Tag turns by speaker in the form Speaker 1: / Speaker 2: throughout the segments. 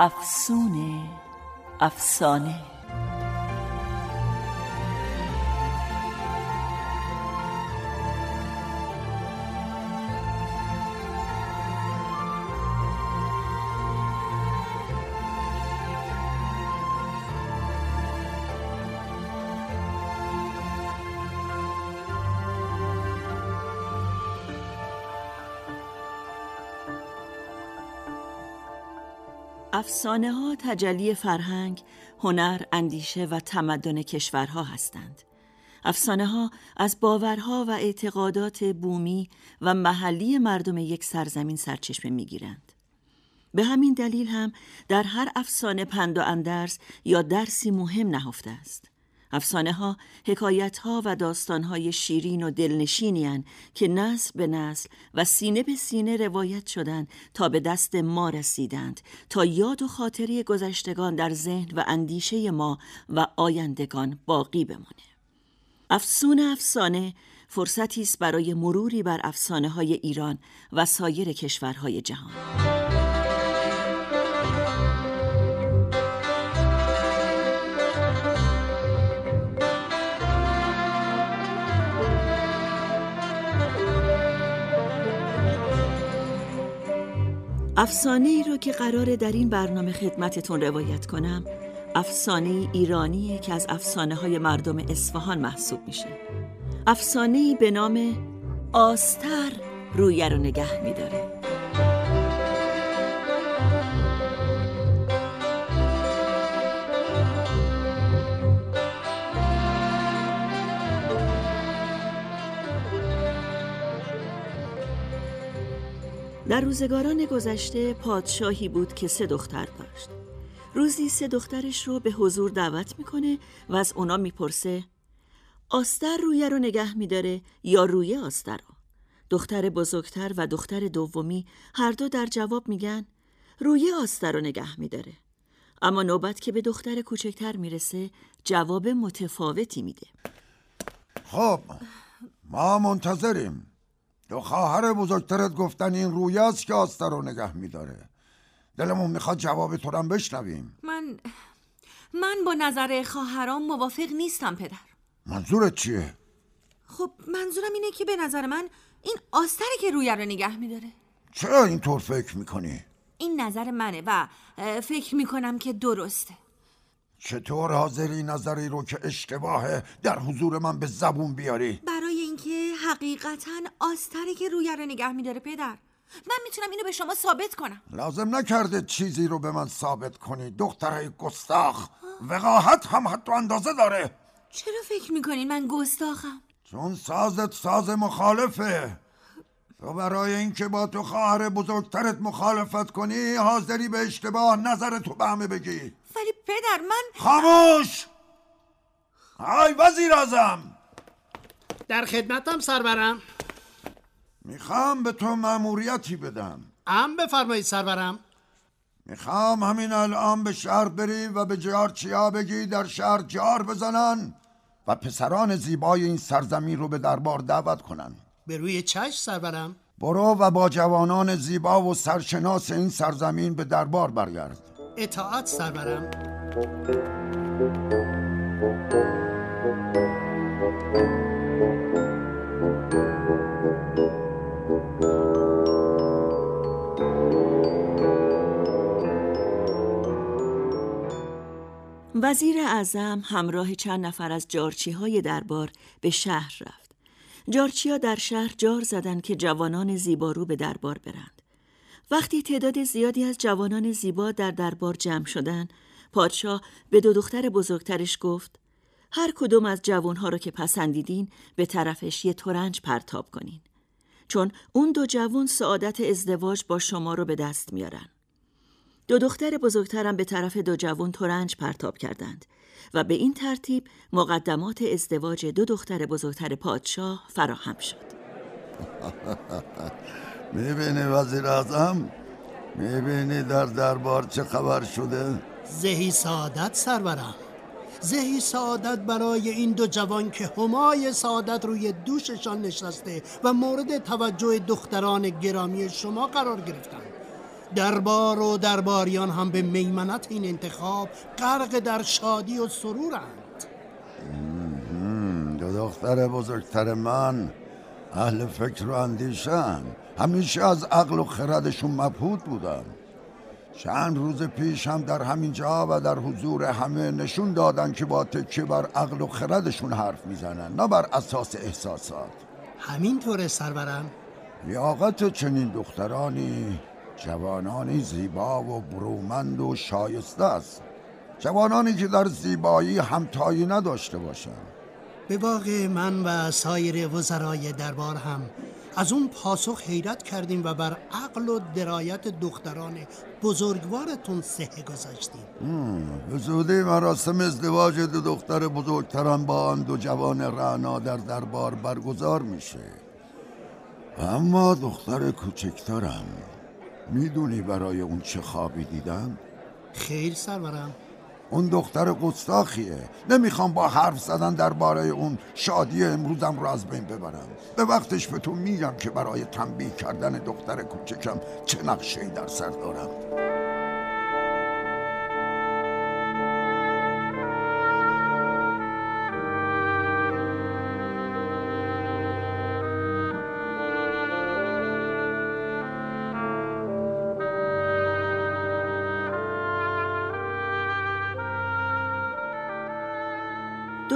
Speaker 1: افسونه افسانه. افسانه ها تجلی فرهنگ، هنر، اندیشه و تمدن کشورها هستند. افسانه ها از باورها و اعتقادات بومی و محلی مردم یک سرزمین سرچشمه می گیرند. به همین دلیل هم در هر افسانه پند و اندرز یا درسی مهم نهفته است. افسانه ها، حکایت ها و داستان های شیرین و دلنشینی که نسل به نسل و سینه به سینه روایت شدند تا به دست ما رسیدند تا یاد و خاطری گذشتگان در ذهن و اندیشه ما و آیندگان باقی بمانه. افسون افسانه فرصتی است برای مروری بر افسانه های ایران و سایر کشورهای جهان. افسانه ای رو که قراره در این برنامه خدمتتون روایت کنم افسانه ایرانی که از افسانه های مردم اصفهان محسوب میشه. افسانه ای به نام آستر رویه رو نگه میداره. در روزگاران گذشته پادشاهی بود که سه دختر داشت. روزی سه دخترش رو به حضور دعوت می‌کنه و از اونا می‌پرسه آستر رویه رو نگه میداره یا رویه آستر رو؟ دختر بزرگتر و دختر دومی هر دو در جواب میگن رویه آستر رو نگه میداره. اما نوبت که به دختر کوچکتر می‌رسه جواب متفاوتی میده.
Speaker 2: خب ما منتظریم. دو خواهر بزرگترت گفتن این روی است که آسته رو نگه میداره. دلمون می‌خواد جواب تو هم بشنویم.
Speaker 3: من من با نظر خواهرام موافق نیستم پدر.
Speaker 2: منظورت چیه؟
Speaker 3: خب منظورم اینه که به نظر من این آستره که روی رو نگه میداره.
Speaker 2: چرا اینطور فکر می‌کنی؟
Speaker 3: این نظر منه و فکر می‌کنم که درسته.
Speaker 2: چطور حاضری نظری رو که اشتباهه در حضور من به زبون بیاری؟
Speaker 3: برای اینکه حقیقتا آستری که روی رو نگه میداره پدر. من می‌تونم اینو به شما ثابت کنم.
Speaker 2: لازم نکرده چیزی رو به من ثابت کنی دخترای گستاخ. وقاحت هم حتی اندازه داره.
Speaker 3: چرا فکر می‌کنین من گستاخم؟
Speaker 2: چون سازت ساز مخالفه. تو برای اینکه با تو خواهر بزرگترت مخالفت کنی حاضری به اشتباه نظر تو به همه بگی.
Speaker 3: ولی پدر من
Speaker 2: خاموش! های وزیر ازم
Speaker 4: در خدمتم سرورم.
Speaker 2: می‌خوام به تو مأموریتی بدم.
Speaker 4: ام بفرمایید سرورم.
Speaker 2: می‌خوام همین الان به شهر بری و به جارچیا بگی در شهر جار بزنن و پسران زیبای این سرزمین رو به دربار دعوت کنن.
Speaker 4: به روی چشم سرورم.
Speaker 2: برو و با جوانان زیبا و سرشناس این سرزمین به دربار برگرد.
Speaker 4: اطاعت سرورم.
Speaker 1: وزیر اعظم همراه چند نفر از جارچی های دربار به شهر رفت. جارچیا در شهر جار زدند که جوانان زیبارو به دربار برند. وقتی تعداد زیادی از جوانان زیبا در دربار جمع شدند، پادشاه به دو دختر بزرگترش گفت هر کدوم از جوانها را که پسندیدین به طرفش یه ترنج پرتاب کنین. چون اون دو جوان سعادت ازدواج با شما رو به دست میارن. دو دختر بزرگترم به طرف دو جوان ترنج پرتاب کردند و به این ترتیب مقدمات ازدواج دو دختر بزرگتر پادشاه فراهم شد.
Speaker 2: می‌بینی وزیر اعظم می‌بینی در دربار چه خبر شده
Speaker 4: زهی سعادت سرورم. زهی سعادت برای این دو جوان که همای سعادت روی دوششان نشسته و مورد توجه دختران گرامی شما قرار گرفتند دربار و درباریان هم به میمنت این انتخاب غرق در شادی و سرورند.
Speaker 2: دو دختر بزرگتر من اهل فکر و اندیشن. همیشه از عقل و خردشون مبهود بودم چند روز پیش هم در همین جا و در حضور همه نشون دادن که با تکیه بر عقل و خردشون حرف می‌زنن نه بر اساس احساسات.
Speaker 4: همینطوره سرورم.
Speaker 2: لیاقت چنین دخترانی جوانانی زیبا و برومند و شایسته است. جوانانی که در زیبایی همتایی نداشته باشند.
Speaker 4: به واقع من و سایر وزرای دربار هم از اون پاسخ حیرت کردیم و بر عقل و درایت دختران بزرگوارتون سهه گذاشتیم.
Speaker 2: به زودی مراسم ازدواج دو دختر بزرگترم با آن دو جوان رعنا در دربار برگزار میشه. اما دختر کوچکترم می‌دونی برای اون چه خوابی دیدم؟
Speaker 4: خیر سرورم.
Speaker 2: اون دختر گستاخیه. نمی‌خوام با حرف زدن درباره اون شادی امروزم رو از بین ببرم. به وقتش به تو میگم که برای تنبیه کردن دختر کوچکم چه نقشه در سر دارم.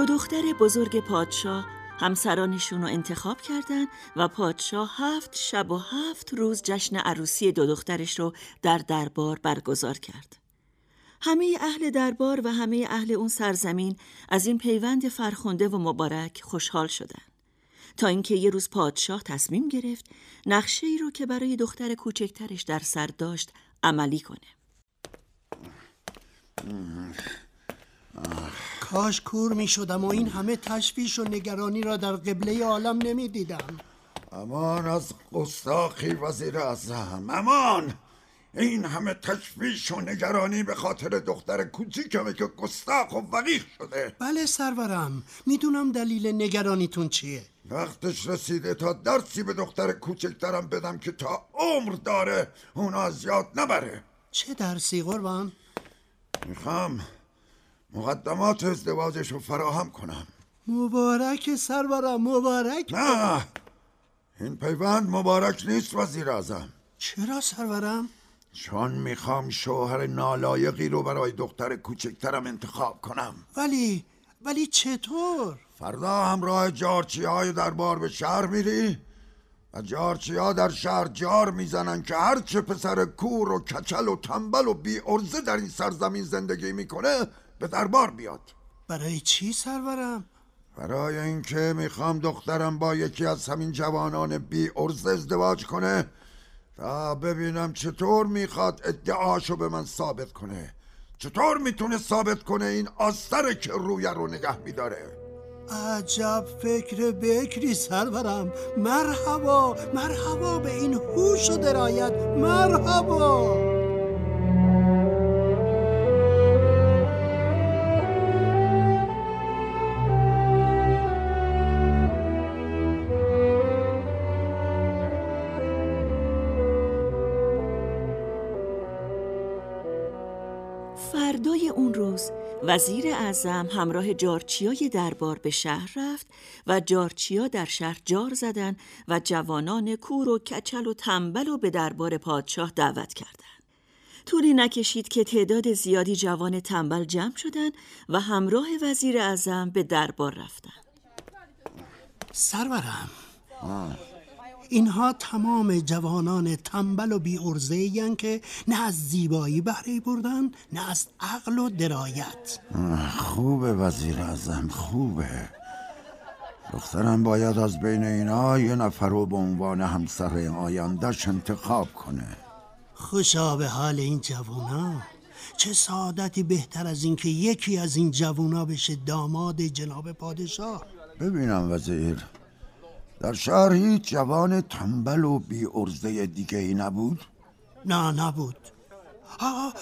Speaker 1: دختر بزرگ پادشاه همسرانشون رو انتخاب کردند و پادشاه هفت شب و هفت روز جشن عروسی دو دخترش رو در دربار برگزار کرد. همه اهل دربار و همه اهل اون سرزمین از این پیوند فرخنده و مبارک خوشحال شدند. تا اینکه یه روز پادشاه تصمیم گرفت نقشه ای رو که برای دختر کوچکترش در سر داشت عملی کنه.
Speaker 4: کاش کور می شدم و این همه تشویش و نگرانی را در قبله عالم نمی دیدم
Speaker 2: امان از گستاخی وزیر اعظم امان! این همه تشویش و نگرانی به خاطر دختر کوچیکمه که گستاخ و وقیح شده.
Speaker 4: بله سرورم می‌دونم دلیل نگرانیتون چیه.
Speaker 2: وقتش رسیده تا درسی به دختر کوچکترم بدم که تا عمر داره اونو از یاد نبره.
Speaker 4: چه درسی قربان؟
Speaker 2: می‌خوام مقدمات ازدواجش رو فراهم کنم
Speaker 4: مبارک سرورم مبارک
Speaker 2: نه این پیوند مبارک نیست وزیر اعظم
Speaker 4: چرا سرورم؟
Speaker 2: چون می‌خوام شوهر نالایقی رو برای دختر کوچکترم انتخاب کنم
Speaker 4: ولی ولی چطور؟
Speaker 2: فردا همراه جارچی های دربار به شهر میری و جارچی ها در شهر جار می‌زنن که هرچه پسر کور و کچل و تنبل و بی ارزه در این سرزمین زندگی می‌کنه به دربار بیاد.
Speaker 4: برای چی سرورم؟
Speaker 2: برای اینکه می‌خوام دخترم با یکی از همین جوانان بی ارزه ازدواج کنه تا ببینم چطور می‌خواد ادعاشو به من ثابت کنه. چطور می‌تونه ثابت کنه این آستره که روی رو نگه میداره؟
Speaker 4: عجب فکر بکری سرورم. مرحبا مرحبا به این هوش و درایت. مرحبا.
Speaker 1: وزیر اعظم همراه جارچیای دربار به شهر رفت و جارچیا در شهر جار زدن و جوانان کور و کچل و تنبل و به دربار پادشاه دعوت کردند. طولی نکشید که تعداد زیادی جوان تنبل جمع شدند و همراه وزیر اعظم به دربار رفتند.
Speaker 4: سرورم اینها تمام جوانان تنبل و بی ارزه که نه از زیبایی بهره بردن نه از عقل و درایت.
Speaker 2: خوبه وزیر اعظم خوبه. دخترم باید از بین اینا یه نفر رو به عنوان همسر آیندهش انتخاب کنه.
Speaker 4: خوشا به حال این جوونا. چه سعادتی بهتر از اینکه یکی از این جوونا بشه داماد جناب پادشاه.
Speaker 2: ببینم وزیر. در شهر هیچ جوان تنبل و بی ارزه دیگه ای نبود؟
Speaker 4: نه نبود. آه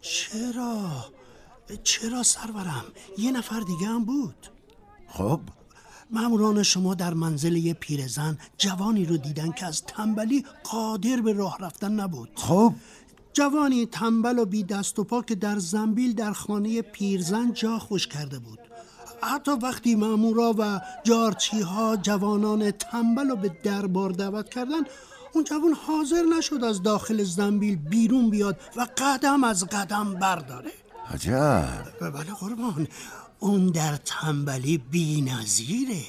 Speaker 4: چرا؟ چرا سرورم؟ یه نفر دیگه هم بود.
Speaker 2: خب؟
Speaker 4: ماموران شما در منزل یه پیرزن جوانی رو دیدن که از تنبلی قادر به راه رفتن نبود.
Speaker 2: خب؟
Speaker 4: جوانی تنبل و بی دست و پا که در زنبیل در خانه پیرزن جا خوش کرده بود. حتی وقتی مامورا و جارچی ها جوانان تنبل رو به دربار دعوت کردن اون جوان حاضر نشد از داخل زنبیل بیرون بیاد و قدم از قدم برداره.
Speaker 2: عجب.
Speaker 4: بله قربان اون در تنبلی بی نظیره.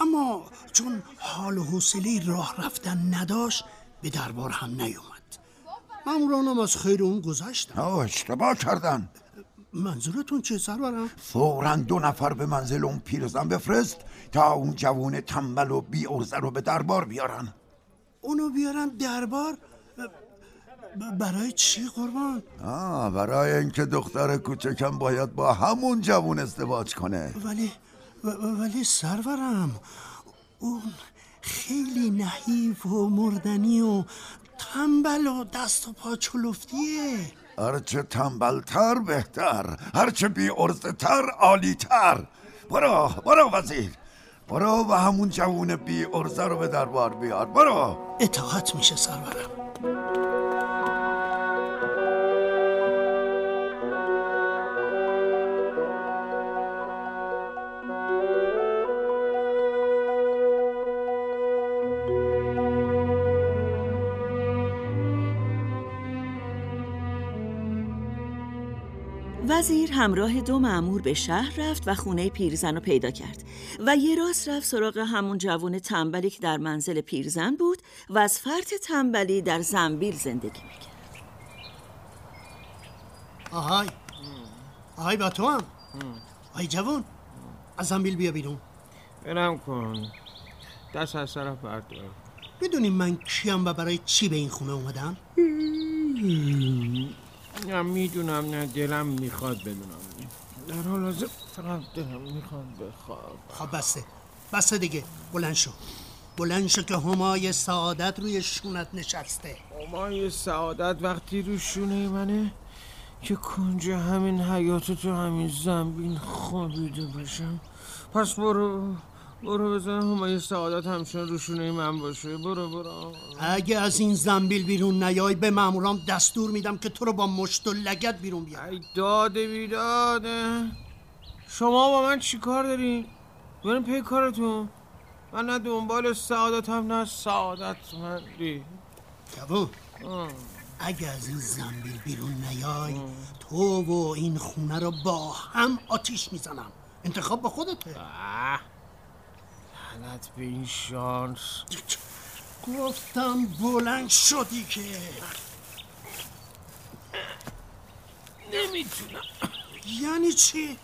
Speaker 4: اما چون حال و حوصله راه رفتن نداشت به دربار هم نیومد. مامورانم از خیر اون گذشتن.
Speaker 2: اشتباه کردن.
Speaker 4: منظورتون چه سرورم؟
Speaker 2: فورا دو نفر به منزل اون پیرزن بفرست تا اون جوون تنبل و بی ارزه رو به دربار بیارن
Speaker 4: اونو بیارن دربار؟ برای چی قربان؟
Speaker 2: آه برای اینکه دختر کوچکم باید با همون جوون ازدواج کنه
Speaker 4: ولی ولی سرورم اون خیلی نحیف و مردنی و تنبل و دست و پا چلفتیه
Speaker 2: هرچه تنبلتر بهتر هرچه بی تر عالی تر برو برو وزیر. برو و همون جوون بی ارزه رو به دربار بیار. برو.
Speaker 4: اطاعت میشه سرورم.
Speaker 1: وزیر همراه دو معمور به شهر رفت و خونه پیرزن رو پیدا کرد و یه راست رفت سراغ همون جوان تنبلی که در منزل پیرزن بود و از فرط تنبلی در زنبیل زندگی می‌کرد.
Speaker 4: آهای. آهای با تو هم. آهای جوان از زنبیل بیا بیرون.
Speaker 5: برم کن. دست از طرف بردار.
Speaker 4: می‌دونی من کیم و برای چی به این خونه اومدم؟
Speaker 5: نه می‌دونم نه دلم می‌خواد بدونم. در حال حاضر فقط دلم می‌خواد بخواب.
Speaker 4: خب بسته. بسته دیگه. بلند شو. بلند شو که همای سعادت روی شونت نشسته.
Speaker 5: همای سعادت وقتی روی شونه منه که کنج همین حیات تو همین زنبین خوابیده باشم. پس برو. برو بزن همه سعادت همشون روشونه من باشه. برو برو.
Speaker 4: اگه از این زنبیل بیرون نیای به مامورام دستور میدم که تو رو با مشت و لگت بیرون بیار
Speaker 5: ای داده بیداده. شما با من چی کار داری؟ بریم پی کارتون. من نه دنبال سعادت هم نه سعادت مندی
Speaker 4: جوون اگه از این زنبیل بیرون نیای تو و این خونه رو با هم آتیش می‌زنم. انتخاب با خودته.
Speaker 5: لعنت به این شانس.
Speaker 4: گفتم بلند شدی که.
Speaker 5: نمی‌تونم.
Speaker 4: یعنی چی؟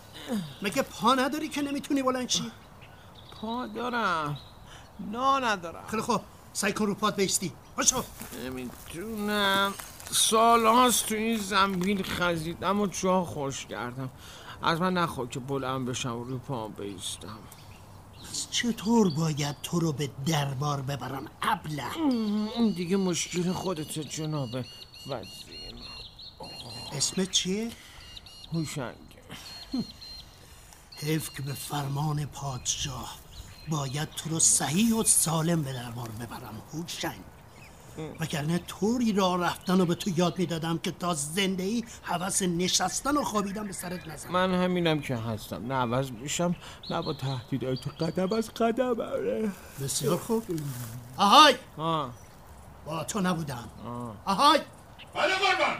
Speaker 4: مگه پا نداری که نمی‌تونی بلند چی؟
Speaker 5: پا دارم. نا ندارم.
Speaker 4: خیلی خوب. سعی کن رو پات بیستی. باشو
Speaker 5: نمی‌تونم. سال هاست تو این زنبیل خزیدم و جا خوش کردم. از من نخواه که بلند بشم و رو پا بیستم.
Speaker 4: چطور باید تو رو به دربار ببرم ابله؟
Speaker 5: این دیگه مشکل خودت جناب وزیر.
Speaker 4: اسمت چیه؟
Speaker 5: هوشنگ.
Speaker 4: حیف که به فرمان پادشاه. باید تو رو صحیح و سالم به دربار ببرم هوشنگ. وگرنه طوری را رفتن رو به تو یاد می‌دادم که تا زنده ای حوث نشستن و خوابیدن به سرت نزن.
Speaker 5: من همینم که هستم. نه عوض میشم نه با تهدیدهای تو قدم از قدم آره.
Speaker 4: بسیار خوب. آهای! با تو نبودم. آهای!
Speaker 2: بله قربان.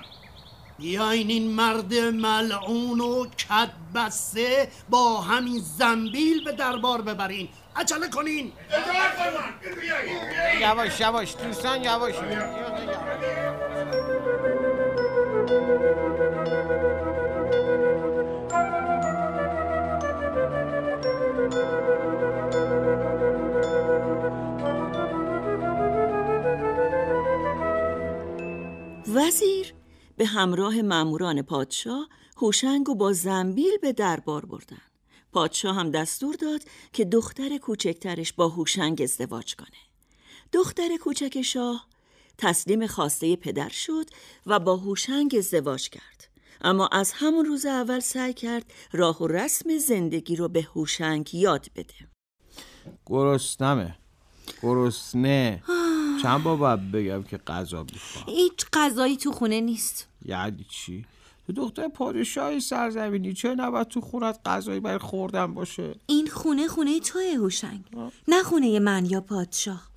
Speaker 4: بیاین این مرد ملعون و کد بسته با همین زنبیل به دربار ببرین. عجله کنین.
Speaker 5: یواش یواش. دوستان یواش.
Speaker 1: وزیر به همراه ماموران پادشاه هوشنگ و با زنبیل به دربار بردند. پادشاه هم دستور داد که دختر کوچکترش با هوشنگ ازدواج کنه. دختر کوچک شاه تسلیم خواسته پدر شد و با هوشنگ ازدواج کرد. اما از همون روز اول سعی کرد راه و رسم زندگی رو به هوشنگ یاد بده.
Speaker 5: گرسنمه. گرسنه. چند بار باید بگم که غذا می‌خوام.
Speaker 3: هیچ غذایی تو خونه نیست.
Speaker 5: یعنی چی؟ تو دختر پادشاهی سرزمینی چه نباید تو خونت غذایی برای خوردن باشه؟
Speaker 3: این خونه خونه توه هوشنگ نه خونه من یا پادشاه.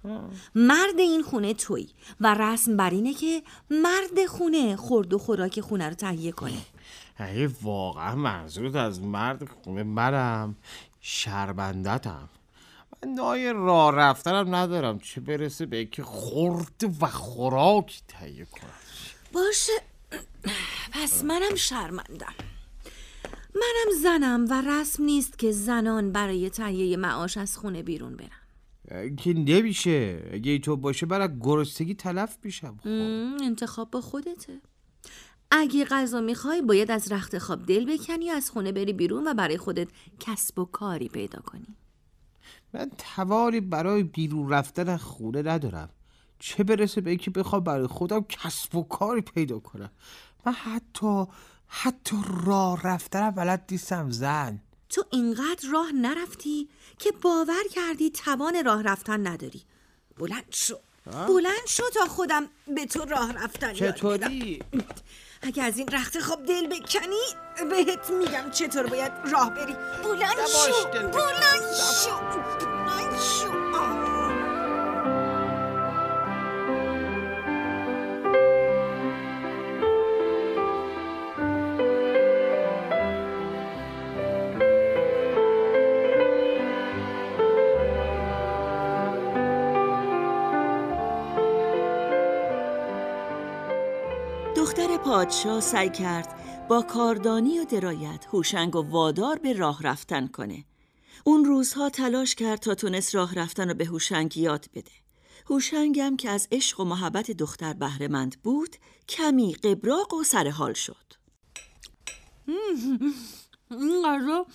Speaker 3: مرد این خونه توی و رسم بر اینه که مرد خونه خورد و خوراک خونه رو تهیه کنه.
Speaker 5: اگه واقعا منظورت از مرد خونه منم شرمندتم. من نای راه رفتنم ندارم چه برسه به که خورد و خوراک تهیه کنم.
Speaker 3: باشه. پس منم شرمندم. منم زنم و رسم نیست که زنان برای تهیه معاش از خونه بیرون برن.
Speaker 5: که نمیشه. اگه تو باشه برای گرستگی تلف میشم. خب.
Speaker 3: انتخاب با خودته. اگه غذا می‌خوای باید از رخت خواب دل بکنی و از خونه بری بیرون و برای خودت کسب و کاری پیدا کنی.
Speaker 5: من توانی برای بیرون رفتن از خونه ندارم. چه برسه به اینکه بخوام برای خودم کسب و کاری پیدا کنم؟ من حتی حتی راه رفتنم بلد نیستم زن.
Speaker 3: تو اینقدر راه نرفتی که باور کردی توان راه رفتن نداری. بلند شو. بلند شو تا خودم به تو راه رفتن.
Speaker 5: چطوری؟
Speaker 3: اگه از این رخت خواب دل بکنی بهت میگم چطور باید راه بری. بلند شو. بلند شو. بلند شو.
Speaker 1: پادشاه سعی کرد با کاردانی و درایت هوشنگ و وادار به راه رفتن کنه. اون روزها تلاش کرد تا تونست راه رفتن رو به هوشنگ یاد بده. هوشنگ هم که از عشق و محبت دختر بهرهمند بود کمی قبراق و سرحال شد.
Speaker 3: این غذا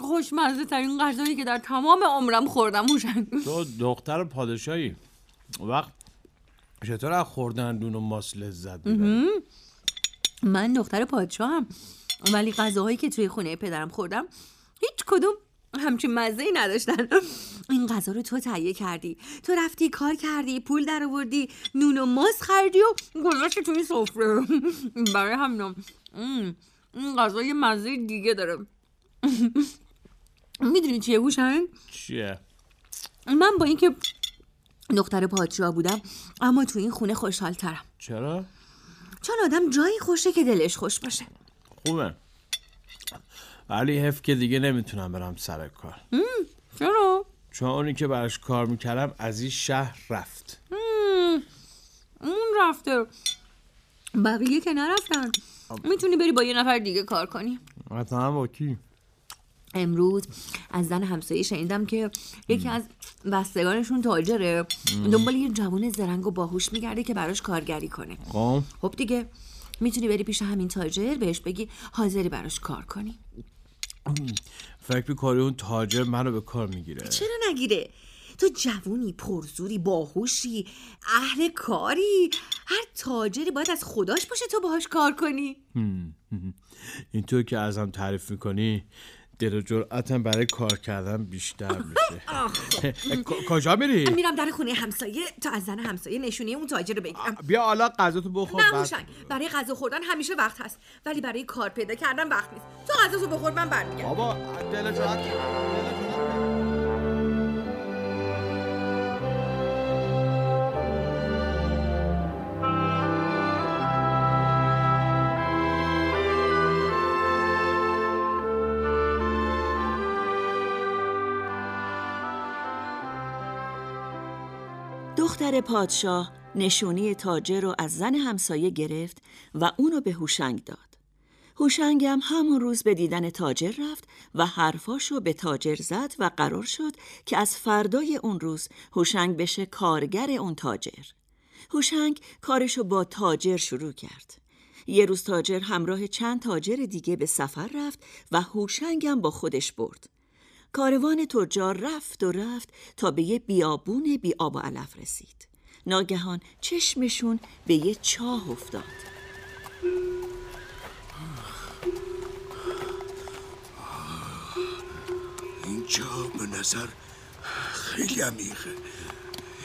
Speaker 3: خوشمزه ترین غذایی که در تمام عمرم خوردم هوشنگ
Speaker 5: تو دختر پادشاهی وقت چطور از خوردن دون و ماس لذت؟
Speaker 3: من دختر پادشاهم. ولی غذاهایی که توی خونه پدرم خوردم هیچ کدوم همچین مزه ای نداشتن. این غذا رو تو تهیه کردی. تو رفتی کار کردی پول در آوردی نون و ماست خریدی و گذاشتی توی سفره. برای همینم. این غذا یه مزه دیگه داره. می‌دونی چیه هوشنگ؟
Speaker 5: چیه؟
Speaker 3: من با اینکه دختر پادشاه بودم اما تو این خونه خوشحال ترم
Speaker 5: چرا؟
Speaker 3: چون آدم جایی خوشه که دلش خوش باشه.
Speaker 5: خوبه. ولی حف که دیگه نمی‌تونم برم سر کار.
Speaker 3: چرا؟
Speaker 5: چون اونی که براش کار می‌کردم از این شهر رفت.
Speaker 3: اون رفته. بقیه که نرفتن می‌تونی بری با یه نفر دیگه کار کنی.
Speaker 5: مثلا با کی؟
Speaker 3: امروز از زن همسایه شنیدم که یکی از بستگانشون تاجره دنبال یه جوان زرنگ و باهوش میگرده که براش کارگری کنه.
Speaker 5: خب.
Speaker 3: خب دیگه می‌تونی بری پیش همین تاجر بهش بگی حاضری براش کار کنی.
Speaker 5: فکر می‌کنی اون تاجر منو به کار می‌گیره؟
Speaker 3: چرا نگیره؟ تو جوونی پرزوری باهوشی اهل کاری هر تاجری باید از خداش باشه تو باهاش کار کنی.
Speaker 5: اینطور که ازم تعریف می‌کنی دل و جرأتم برای کار کردن بیشتر میشه. کجا میری؟
Speaker 3: میرم در خونه همسایه تا از زن همسایه نشونی اون تاجر رو بگیرم.
Speaker 5: بیا حالا غذا تو بخور
Speaker 3: نه برای غذا خوردن همیشه وقت هست ولی برای کار پیدا کردن وقت نیست. تو غذا تو بخور من برمیگردم.
Speaker 5: بابا دل
Speaker 1: دختر پادشاه نشونی تاجر رو از زن همسایه گرفت و اونو به هوشنگ داد. هوشنگ هم همون روز به دیدن تاجر رفت و حرفاشو به تاجر زد و قرار شد که از فردای اون روز هوشنگ بشه کارگر اون تاجر. هوشنگ کارشو با تاجر شروع کرد یه روز تاجر همراه چند تاجر دیگه به سفر رفت و هوشنگم با خودش برد کاروان تجار رفت و رفت تا به یه بیابون بی آب و علف رسید. ناگهان چشمشون به یه چاه افتاد.
Speaker 6: اینجا به نظر خیلی عمیقه.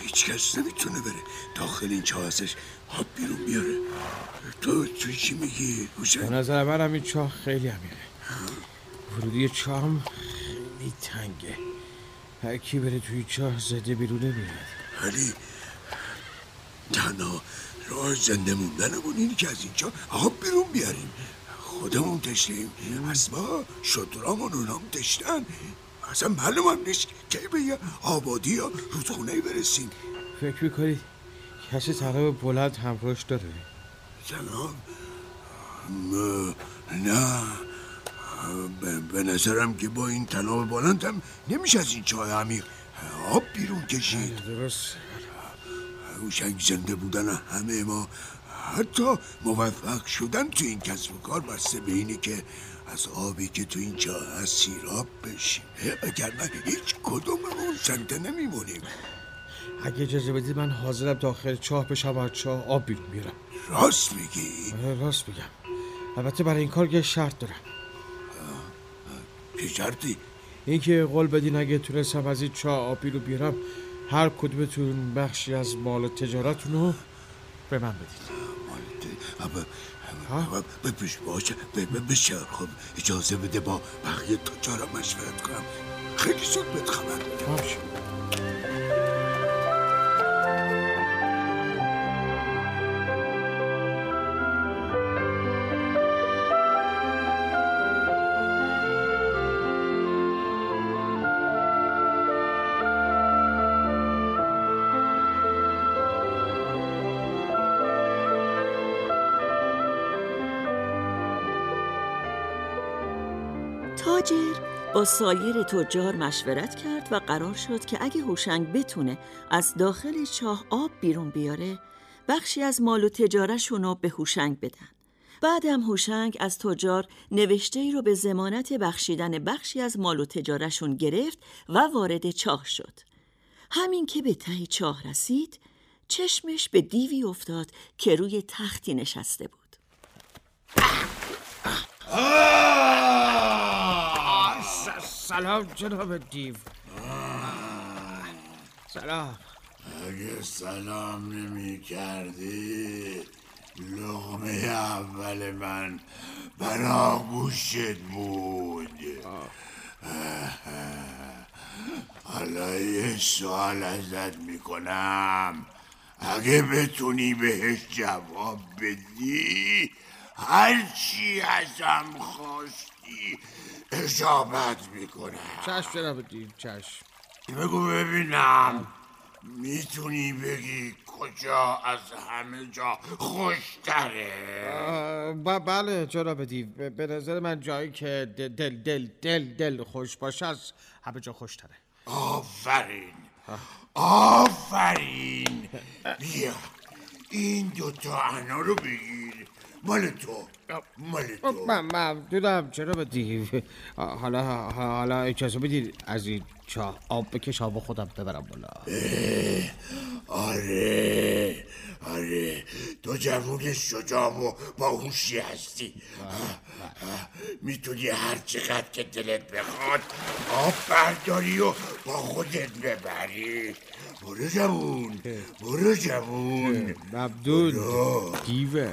Speaker 6: هیچ کس نمی‌تونه بره. داخل این چاه ازش آب بیرون بیاره. تو تو چی میگی؟
Speaker 5: به نظر من این چاه خیلی عمیقه. ورودی چاه هم خیلی تنگه. هر کی بره توی چاه زده بیرون نمیاد.
Speaker 6: ولی تنها راه زنده موندنمون اینه که از اینجا آب بیرون بیاریم. خودمون تشنیم. از ما شطرامون اونام تشنن. اصلا معلوم هم نیست که به یه آبادی یا رودخونه برسیم.
Speaker 5: فکر می‌کنید کسی طلب بلند همراهش داره؟
Speaker 6: سلام م- نه. به, نظرم که با این تناب بلند هم نمیشه از این چاه عمیق آب بیرون کشید.
Speaker 5: درست.
Speaker 6: هوشنگ زنده بودن همه ما حتی موفق شدن تو این کسب و کار بسته به اینه که از آبی که تو این چاه هست سیراب بشیم. اگر من هیچ کدوممون زنده نمیمونیم.
Speaker 5: اگه اجازه بدید من حاضرم داخل چاه بشم و از چاه آب بیرون بیارم.
Speaker 6: راست میگی؟
Speaker 5: راست میگم. البته برای این کار یه شرط دارم.
Speaker 6: چه شرطی
Speaker 5: اینکه قول بدین اگه تونستم از این چاه آب بیرون بیارم هر کدومتون بخشی از مال و تجارتون رو به من بدید
Speaker 6: اما بپیش باشه. ب- ب- بسیار خب اجازه بده با بقیه تجارا مشورت کنم. خیلی زود بهت خبر میدم
Speaker 1: تاجر با سایر تجار مشورت کرد و قرار شد که اگه هوشنگ بتونه از داخل چاه آب بیرون بیاره بخشی از مال و تجارشون رو به هوشنگ بدن. بعدم هوشنگ از تجار نوشته ای رو به زمانت بخشیدن بخشی از مال و تجارشون گرفت و وارد چاه شد. همین که به ته چاه رسید چشمش به دیوی افتاد که روی تختی نشسته بود.
Speaker 5: سلام جناب دیو. سلام.
Speaker 6: اگه سلام نمی کردی لغمه اول من بنا گوشت بود حالا یه سوال ازت می‌کنم اگه بتونی بهش جواب بدی هرچی ازم خواستی اجابت می‌کنم.
Speaker 5: چشم جناب دیو چشم.
Speaker 6: بگو ببینم. می‌تونی بگی کجا از همه جا خوشتره؟
Speaker 5: ب- بله جناب دیو به- به نظر من جایی که دل دل دل دل, دل خوش باشه از همه جا خوشتره.
Speaker 6: آفرین. آفرین. بیا این دوتا انا رو بگیر. مال تو. مال تو.
Speaker 5: من ممنونم جناب دیو حالا حالا اجازه بدید از این چاه آب بکشم و خودم ببرم بالا.
Speaker 6: آره. آره تو جوون شجاع و باهوشی هستی. می‌تونی هر چقدر که دلت بخواد آب برداری و با خودت ببری. برو جوون برو جوون.
Speaker 5: ممنون. دیو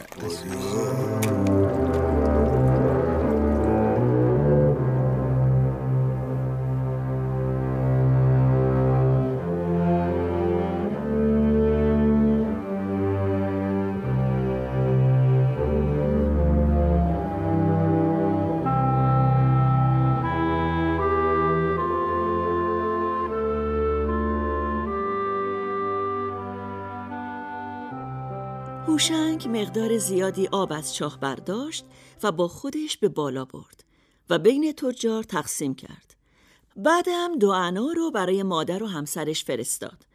Speaker 1: مقدار زیادی آب از چاه برداشت و با خودش به بالا برد و بین تجار تقسیم کرد. بعد هم دو انا رو برای مادر و همسرش فرستاد.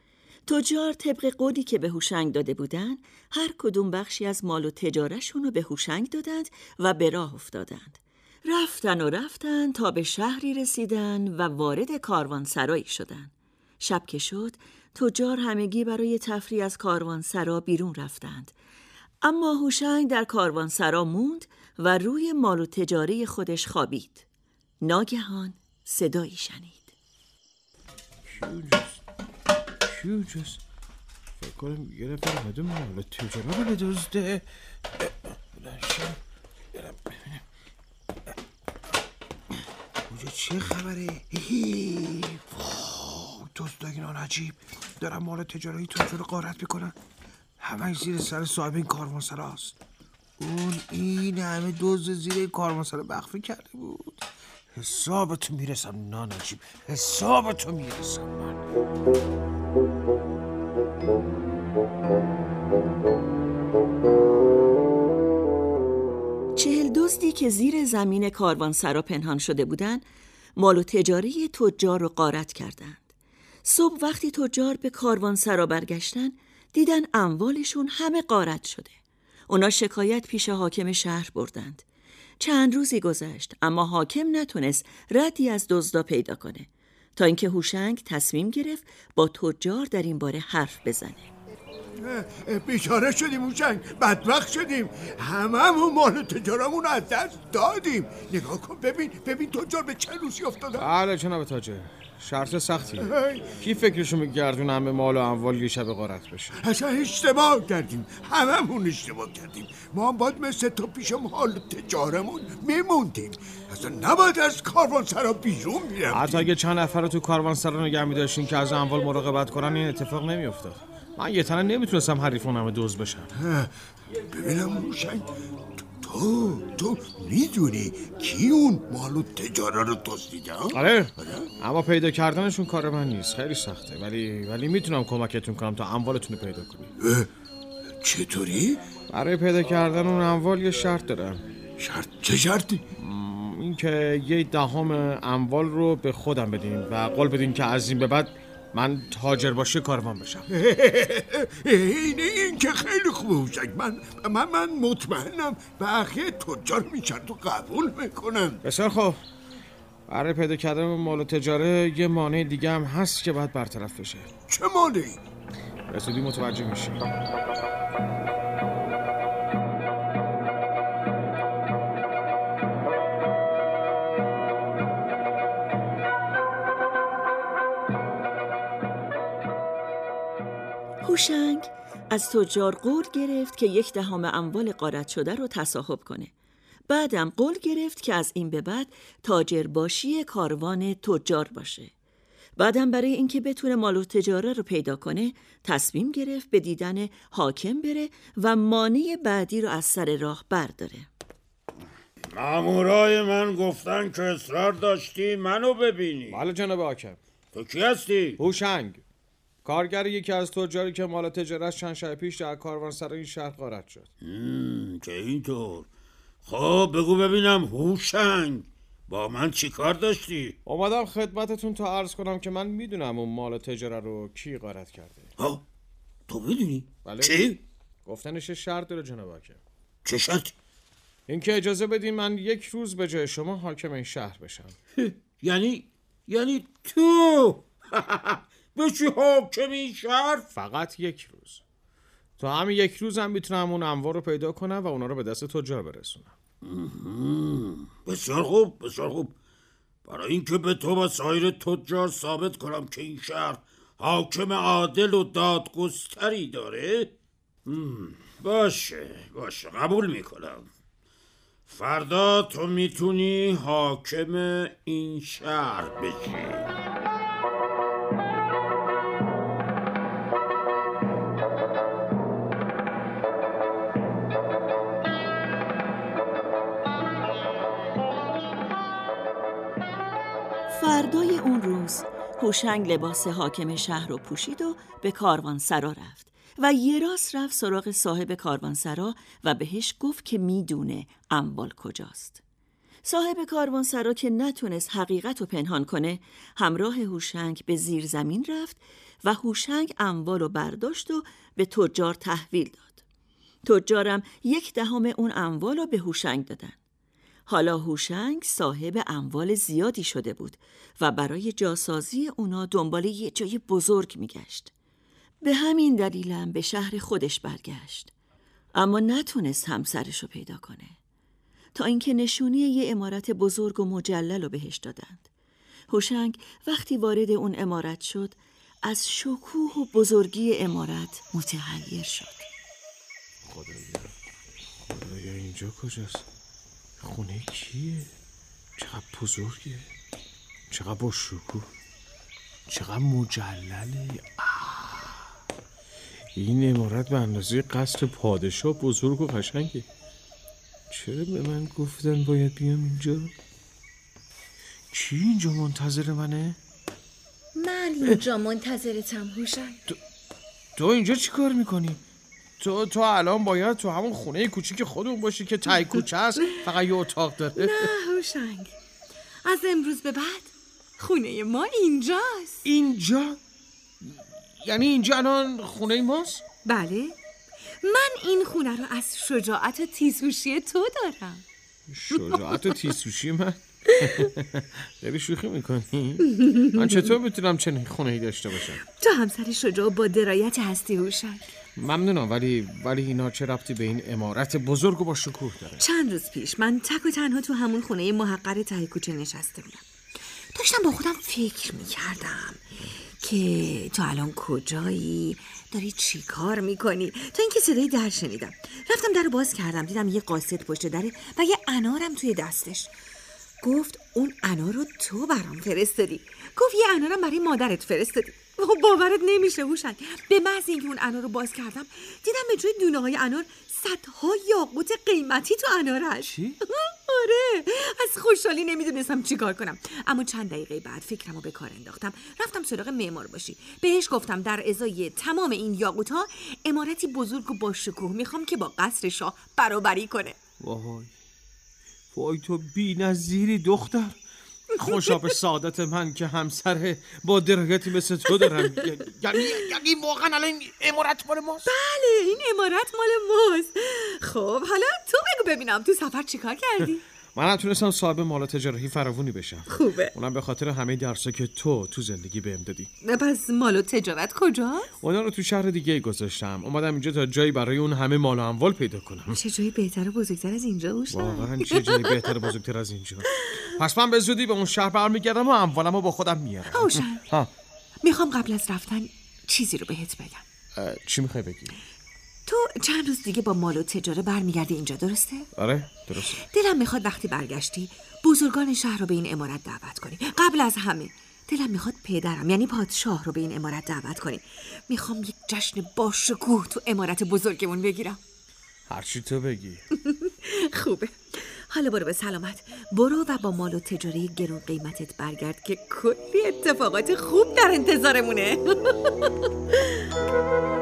Speaker 1: تجار طبق قولی که به هوشنگ داده بودند هر کدوم بخشی از مال و تجارشون رو به هوشنگ دادند و به راه افتادند رفتن و رفتن تا به شهری رسیدن و وارد کاروان سرایی شدن شب که شد تجار همگی برای تفریح از کاروان سرا بیرون رفتند اما هوشنگ در کاروان سرا موند و روی مال و تجاره خودش خوابید. ناگهان صدایی شنید.
Speaker 5: کیوجست فکر کنم یه نفر اومده مال تجاره رو بدزده. اونجا چه خبره؟ دزدگینان عجیب. دارم مال تجاری تجار رو غارت می‌کنن همه زیر سر صاحب این کاروانسرا است. اون این همه دزد زیر کاروانسرا مخفی کرده بود. حسابتو می‌رسم نان عجیب حسابتو می‌رسم من.
Speaker 1: چهل دزدی که زیر زمین کاروانسرا پنهان شده بودند مال و تجاری تجار رو غارت کردند. صبح وقتی تجار به کاروانسرا برگشتن دیدن اموالشون همه غارت شده. اونا شکایت پیش حاکم شهر بردند. چند روزی گذشت اما حاکم نتونست ردی از دزدا پیدا کنه. تا اینکه هوشنگ تصمیم گرفت با تجار در این باره حرف بزنه.
Speaker 6: بیچاره شدیم اوشنگ بدبخت شدیم. هممون مال تجارمون از دست دادیم. نگاه کن ببین ببین تجار به چه روزی افتادن
Speaker 5: بله جناب تاجر شرط سختیه کی فکرشو میگردون همه مال و اموال یه شب غارت بشه؟
Speaker 6: اصلا اشتباه کردیم. هممون اشتباه کردیم. ما هم باید مثل تو پیش مال تجارمون میموندیم. اصلا نباید از کاروان سرا بیرون میرم
Speaker 5: حتی اگه چند نفر رو تو کاروان سرا نگه میداشتین که از اموال مراقبت کنن این اتفاق نمیافتاد. من یه تنه نمی‌تونستم حریفون همه دوز بشم.
Speaker 6: ببینم روشن. تو تو می‌دونی کی اون مال و تجاره رو دزدیده؟
Speaker 5: آره اما پیدا کردنشون کار من نیست. خیلی سخته. ولی ولی می‌تونم کمکتون کنم تا اموالتون رو پیدا کنید
Speaker 6: چطوری؟
Speaker 5: برای پیدا کردن اون اموال یه شرط دارم.
Speaker 6: شرط؟ چه شرطی؟
Speaker 5: اینکه یه دهم اموال رو به خودم بدین و قول بدین که از این به بعد من تاجر باشی کاروان بشم.
Speaker 6: این این که خیلی خوبه اوشک. من من من مطمئنم بقیه تجار میشن. تو قبول می‌کنن
Speaker 5: بسیار خوب. برای پیدا کردن مال و تجاره یه مانع دیگه هم هست که باید برطرف بشه.
Speaker 6: چه مانعی؟
Speaker 5: رسیدی متوجه میشی.
Speaker 1: هوشنگ از تجار قول گرفت که یک دهم اموال غارت شده رو تصاحب کنه. بعدم قول گرفت که از این به بعد تاجر باشی کاروان تجار باشه. بعدم برای اینکه بتونه مال و تجاره رو پیدا کنه تصمیم گرفت به دیدن حاکم بره و مانع بعدی رو از سر راه برداره.
Speaker 2: مامورای من گفتن که اصرار داشتی منو ببینی
Speaker 5: بله جناب حاکم
Speaker 2: تو کی هستی؟
Speaker 5: هوشنگ کارگر یکی از تجاری که مال تجارت چند شب پیش در کاروانسرا این شهر غارت شد
Speaker 2: که اینطور خب بگو ببینم هوشنگ با من چی کار داشتی؟
Speaker 5: اومدم خدمتتون تا عرض کنم که من می‌دونم اون مال تجاره رو کی غارت کرده
Speaker 2: ها تو می‌دونی؟
Speaker 5: بله.
Speaker 2: چی؟
Speaker 5: گفتنش شرط داره جناب حاکم
Speaker 2: چه شرطی؟
Speaker 5: اینکه اجازه بدین من یک روز به جای شما حاکم این شهر بشم
Speaker 2: یعنی یعنی تو بشی حاکم این شهر.
Speaker 5: فقط یک روز. تا همین یک روز هم می‌تونم اون انوار رو پیدا کنم و اونا رو به دست تجار برسونم.
Speaker 2: بسیار خوب بسیار خوب. برای اینکه به تو و سایر تجار ثابت کنم که این شهر حاکم عادل و دادگستری داره. باشه باشه قبول می‌کنم. فردا تو می‌تونی حاکم این شهر بشی.
Speaker 1: هوشنگ لباس حاکم شهر رو پوشید و به کاروانسرا رفت و یه راست رفت سراغ صاحب کاروانسرا و بهش گفت که می‌دونه اموال کجاست. صاحب کاروانسرا که نتونست حقیقت رو پنهان کنه همراه هوشنگ به زیر زمین رفت و هوشنگ اموال رو برداشت و به تجار تحویل داد. تجارم یک دهم اون اموال رو به هوشنگ دادن. حالا هوشنگ صاحب اموال زیادی شده بود و برای جاسازی اونا دنبال یه جای بزرگ میگشت. به همین دلیلم به شهر خودش برگشت. اما نتونست همسرش رو پیدا کنه. تا اینکه نشونی یه امارت بزرگ و مجلل رو بهش دادند. هوشنگ وقتی وارد اون امارت شد از شکوه و بزرگی امارت متحیر شد.
Speaker 5: خدایا خدایا اینجا کجاست؟ خونه کیه؟ چقدر بزرگه. چقدر با شکوه. چقدر مجلله. این امارت به اندازه قصد پادشاه بزرگ و قشنگه. چرا به من گفتن باید بیام اینجا؟ کی اینجا منتظر منه؟
Speaker 3: من اینجا منتظرتم هوشنگ.
Speaker 5: تو اینجا چی کار می‌کنی؟ تو تو الان باید تو همون خونه کوچیک خودمون باشی که تای کوچه است فقط یه اتاق داره.
Speaker 3: نه هوشنگ از امروز به بعد خونه ما اینجاست.
Speaker 5: اینجا؟ یعنی اینجا الان خونه ماست؟
Speaker 3: بله. من این خونه رو از شجاعت و تیزهوشی تو دارم.
Speaker 5: شجاعت و تیسوشی من؟ داری شوخی می‌کنی؟ من چطور می‌تونم چنین خونه ای داشته باشم؟
Speaker 3: تو همسر شجاع با درایت هستی هوشنگ.
Speaker 5: ممنونم ولی ولی اینا چه ربطی به این امارت بزرگ و با شکوه داره؟
Speaker 3: چند روز پیش من تک و تنها تو همون خونه محقر ته کوچه نشسته بودم. داشتم با خودم فکر می‌کردم که تو الان کجایی؟ داری چی کار می‌کنی؟ تا اینکه صدای در شنیدم. رفتم در باز کردم دیدم یه قاصد پشت دره و یه انارم توی دستش. گفت اون انار رو تو برام فرستادی. گفت یه انارم برای مادرت فرستادی. خب باورت نمیشه هوشنگ. به محض اینکه اون انار رو باز کردم دیدم به جای دونه های انار صدها یاقوت قیمتی تو انارش.
Speaker 5: چی؟
Speaker 3: آره. از خوشحالی نمی‌دونستم چیکار کنم. اما چند دقیقه بعد فکرم رو به کار انداختم. رفتم سراغ معمار باشی. بهش گفتم در ازای تمام این یاقوت ها امارتی بزرگ و با شکوه می‌خوام که با قصر شاه برابری کنه.
Speaker 5: وای. وای تو بی نظیری دختر. خوشا به سعادت من که همسر با درایتی مثل تو دارم. یعنی یعنی واقعا الان امارت مال ماست.
Speaker 3: بله این امارت مال ماست. خب حالا تو بگو ببینم. تو سفر چیکار کردی؟
Speaker 5: من نتونستم صاحب مال تجاری فراوونی بشم.
Speaker 3: خوبه.
Speaker 5: اونم به خاطر همه درسا که تو تو زندگی بهم دادی.
Speaker 3: پس مال و تجارت کجاست؟
Speaker 5: اونا رو تو شهر دیگه گذاشتم. اومدم اینجا تا جایی برای اون همه مال و اموال پیدا کنم.
Speaker 3: چه جایی بهتر و بزرگتر از اینجا هوشنگ
Speaker 5: واقعا چه جایی بهتر و بزرگتر از اینجا. پس من به زودی به اون شهر برمیگردم و اموالم رو با خودم میارم. ها.
Speaker 3: می‌خوام قبل از رفتن چیزی رو بهت بگم.
Speaker 5: چی می‌خوای بگی؟
Speaker 3: تو چند روز دیگه با مال و تجاره برمیگردی اینجا درسته؟
Speaker 5: آره درست
Speaker 3: دلم می‌خواد وقتی برگشتی بزرگان شهر رو به این امارت دعوت کنی. قبل از همه دلم می‌خواد پدرم یعنی پادشاه رو به این امارت دعوت کنی. می‌خوام یک جشن با شکوه تو امارت بزرگمون بگیرم.
Speaker 5: هرچی تو بگی.
Speaker 3: خوبه. حالا برو به سلامت. برو و با مال و تجاره گرون قیمتت برگرد که کلی اتفاقات خوب در انتظارمونه.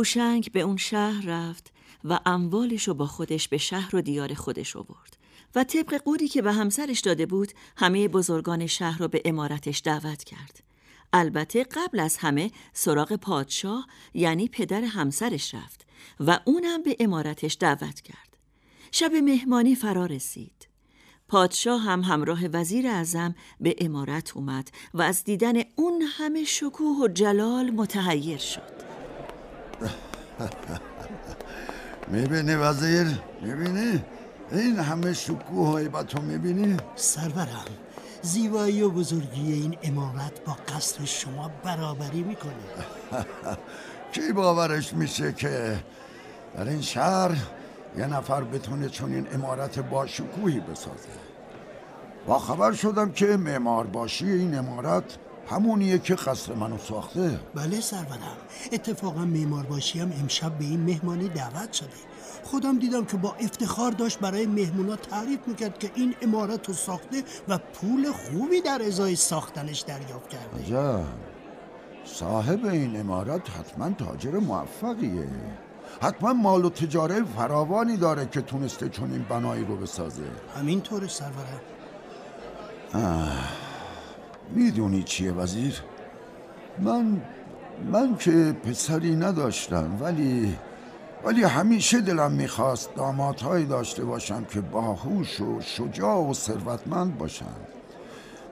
Speaker 1: هوشنگ به اون شهر رفت و اموالش رو با خودش به شهر و دیار خودش آورد و طبق قولی که به همسرش داده بود همه بزرگان شهر رو به امارتش دعوت کرد. البته قبل از همه سراغ پادشاه یعنی پدر همسرش رفت و اونم به امارتش دعوت کرد. شب مهمانی فرا رسید. پادشاه هم همراه وزیر اعظم به امارت اومد و از دیدن اون همه شکوه و جلال متحیر شد.
Speaker 2: می‌بینی وزیر؟ می‌بینی؟ این همه شکوه و هیبت رو می‌بینی؟
Speaker 4: سرورم زیبایی و بزرگی این امارت با قصر شما برابری می‌کنه.
Speaker 2: کی باورش میشه که در این شهر یه نفر بتونه چون این امارت با شکوهی بسازه؟ با خبر شدم که معمار باشی این امارت همونیه که قصر منو ساخته.
Speaker 4: بله سرورم. اتفاقا معمار باشی هم امشب به این مهمانی دعوت شده. خودم دیدم که با افتخار داشت برای مهمونا تعریف می‌کرد که این امارت رو ساخته و پول خوبی در ازای ساختنش دریافت کرده.
Speaker 2: عجب. صاحب این امارت حتما تاجر موفقیه. حتما مال و تجاره فراوانی داره که تونسته چون این بنایی رو بسازه.
Speaker 4: همینطوره سرورم.
Speaker 2: می‌دونی چیه وزیر؟ من من که پسری نداشتم ولی ولی همیشه دلم می‌خواست دامادهایی داشته باشم که باهوش و شجاع و ثروتمند باشن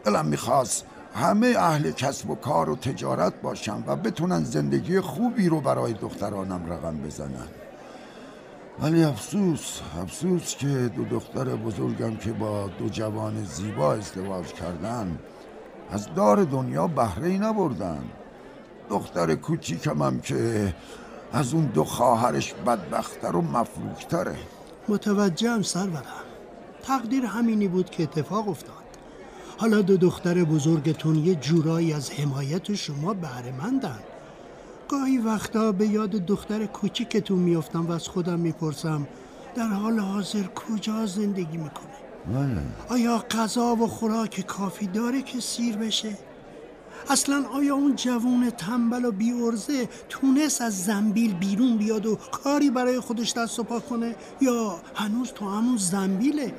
Speaker 2: دلم می‌خواست همه اهل کسب و کار و تجارت باشن و بتونن زندگی خوبی رو برای دخترانم رقم بزنن. ولی افسوس افسوس که دو دختر بزرگم که با دو جوان زیبا ازدواج کردن از دار دنیا بهره ای نبردن. دختر کوچیکم هم که از اون دو خواهرش بدبختر و مفروکتره
Speaker 4: متوجهم سرورم. تقدیر همینی بود که اتفاق افتاد. حالا دو دختر بزرگتون یه جورایی از حمایت شما بهره مندن گاهی وقتا به یاد دختر کوچیکتون میافتم و از خودم می‌پرسم در حال حاضر کجا زندگی می‌کنه آیا غذا و خوراک کافی داره که سیر بشه؟ اصلا آیا اون جوون تنبل و بیورزه تونست از زنبیل بیرون بیاد و کاری برای خودش دست و پا کنه؟ یا هنوز تو همون زنبیله؟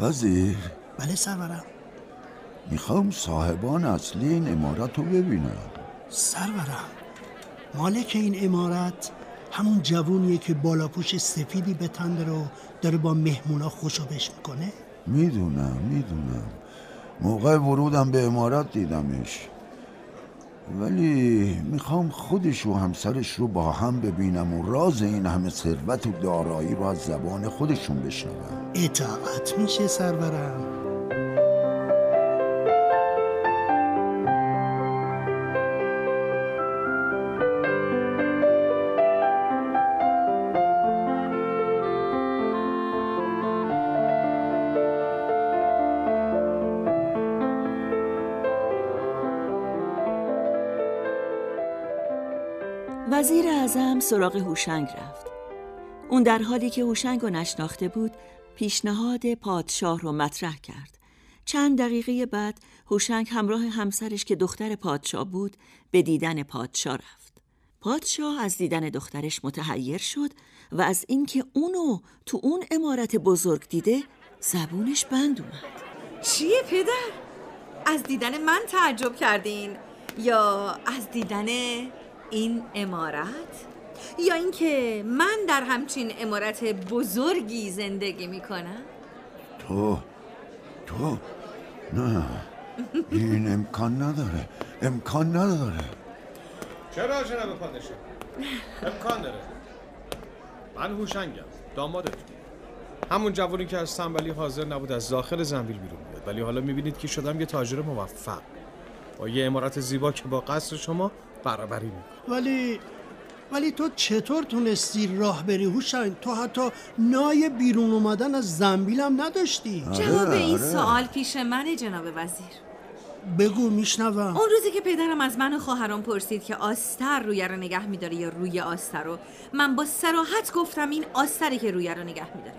Speaker 2: وزیر.
Speaker 4: بله سرورم.
Speaker 2: می‌خوام صاحبان اصلی این امارت رو ببینم.
Speaker 4: سرورم. مالک این امارت همون جوونیه که بالاپوش سفیدی به تن داره و داره با مهمونا خوشو بش می‌کنه؟
Speaker 2: می‌دونم می‌دونم. موقع ورودم به امارت دیدمش. ولی می‌خوام خودش و همسرش رو با هم ببینم و راز این همه ثروت و دارایی رو از زبان خودشون بشنوم.
Speaker 4: اطاعت میشه سرورم.
Speaker 1: اعظم سراغ هوشنگ رفت. اون در حالی که هوشنگ رو نشناخته بود پیشنهاد پادشاه رو مطرح کرد. چند دقیقه بعد هوشنگ همراه همسرش که دختر پادشاه بود به دیدن پادشاه رفت. پادشاه از دیدن دخترش متحیر شد و از اینکه اونو تو اون امارت بزرگ دیده زبونش بند اومد.
Speaker 3: چیه پدر؟ از دیدن من تعجب کردین یا از دیدن این امارت؟ یا اینکه من در همچین امارت بزرگی زندگی می‌کنم؟
Speaker 2: تو تو نه. این امکان نداره. امکان نداره.
Speaker 5: چرا جناب پادشاه؟ امکان داره. من هوشنگم. دامادتون همون جوانی که از تنبلی حاضر نبود از داخل زنبیل بیرون بیاد. ولی حالا می‌بینید که شدم یه تاجر موفق. با یه امارت زیبا که با قصر شما برابری می‌کنه
Speaker 4: ولی ولی تو چطور تونستی راه بری هوشنگ؟ تو حتی نای بیرون اومدن از زنبیلم نداشتی.
Speaker 3: جواب این
Speaker 2: آره.
Speaker 3: سوال پیش منه جناب وزیر.
Speaker 4: بگو میشنوم.
Speaker 3: اون روزی که پدرم از من و خواهرام پرسید که آستر روی رو نگه میداره یا روی آستر رو من با سراحت گفتم این آستره که روی رو نگه میداره.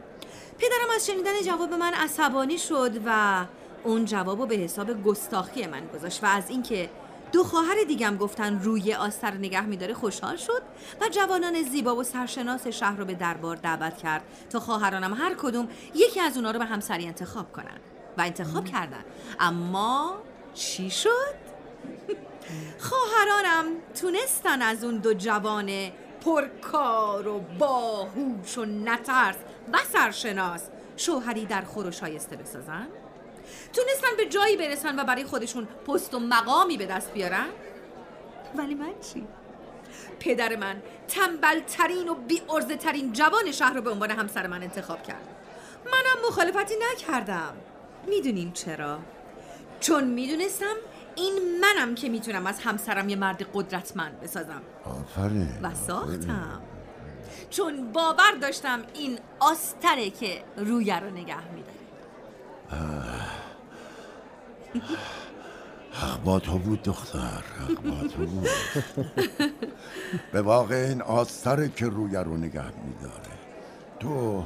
Speaker 3: پدرم از شنیدن جواب من عصبانی شد و اون جواب رو به حساب گستاخی من گذاشت و از اینکه دو خواهر دیگم گفتن روی آستر نگه میداره خوشحال شد و جوانان زیبا و سرشناس شهر رو به دربار دعوت کرد تا خواهرانم هر کدوم یکی از اونا رو به همسری انتخاب کنن و انتخاب کردن اما چی شد؟ خواهرانم تونستن از اون دو جوان پرکار و باهوش و نترس و سرشناس شوهری در خور و شایسته بسازن؟ تونستن به جایی برسن و برای خودشون پست و مقامی به دست بیارن؟ ولی من چی؟ پدر من تنبل ترین و بی ترین جوان شهر رو به عنوان همسر من انتخاب کرد. منم مخالفتی نکردم. می‌دونین چرا؟ چون می‌دونستم این منم که می‌تونم از همسرم یه مرد قدرتمند بسازم.
Speaker 2: آفرین.
Speaker 3: و ساختم. چون باور داشتم این آستره که روی رو نگه میداره.
Speaker 2: حق با تو بود دختر حق با تو بود. به واقع این آستره که روی رو نگه میداره. تو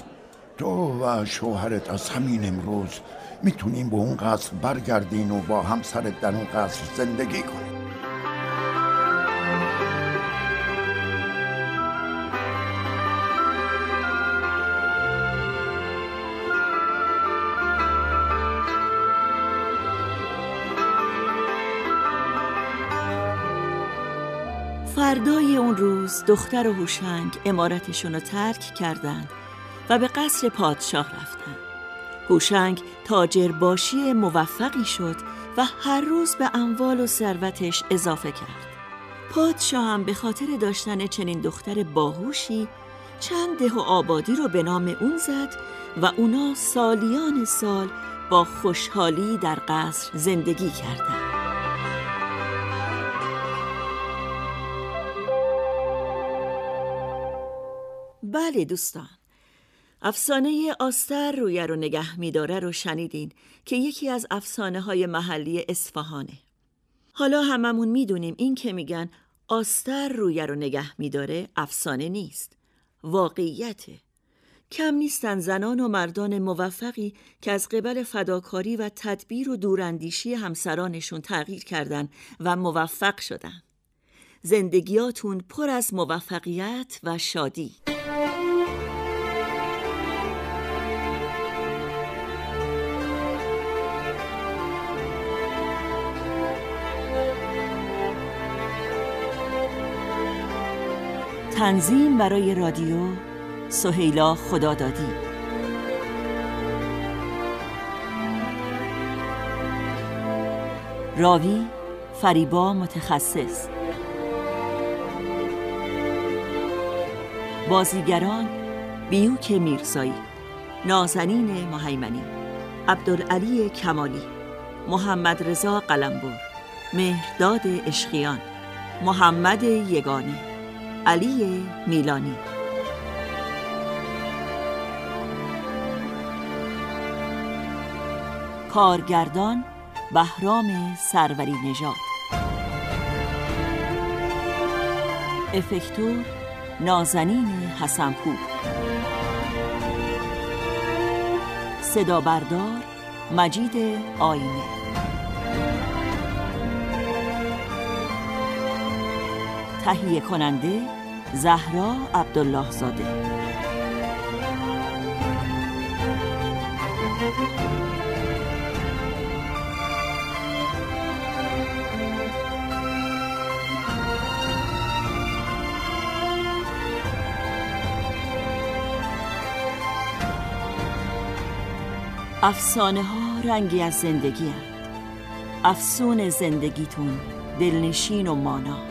Speaker 2: تو و شوهرت از همین امروز می‌تونیم به اون قصر برگردین و با همسرت در اون قصر زندگی کنیم.
Speaker 1: اون روز دختر و هوشنگ امارتشون رو ترک کردند و به قصر پادشاه رفتن هوشنگ تاجر باشی موفقی شد و هر روز به اموال و ثروتش اضافه کرد پادشاه هم به خاطر داشتن چنین دختر باهوشی چند ده و آبادی رو به نام اون زد و اونا سالیان سال با خوشحالی در قصر زندگی کردند. بله دوستان. افسانه آستر رویه رو نگه میداره رو شنیدین که یکی از افسانه های محلی اصفهانه. حالا هممون می‌دونیم این که میگن آستر رویه رو نگه میداره افسانه نیست. واقعیته. کم نیستن زنان و مردان موفقی که از قبل فداکاری و تدبیر و دوراندیشی همسرانشون تغییر کردن و موفق شدن. زندگیاتون پر از موفقیت و شادی. تنظیم برای رادیو سهیلا خدادادی. راوی فریبا متخصص. بازیگران بیوک میرزایی نازنین مهیمنی عبدالعلی کمالی محمد رضا قلمبر مهرداد اشقیان محمد یگانه علی میلانی. کارگردان بهرام سروری نژاد. افکتور نازنین حسنپور. صدا بردار مجید آینه. تهیه کننده زهرا عبدالله زاده افسانه ها رنگی از زندگی هست. افسون زندگیتون دلنشین و مانا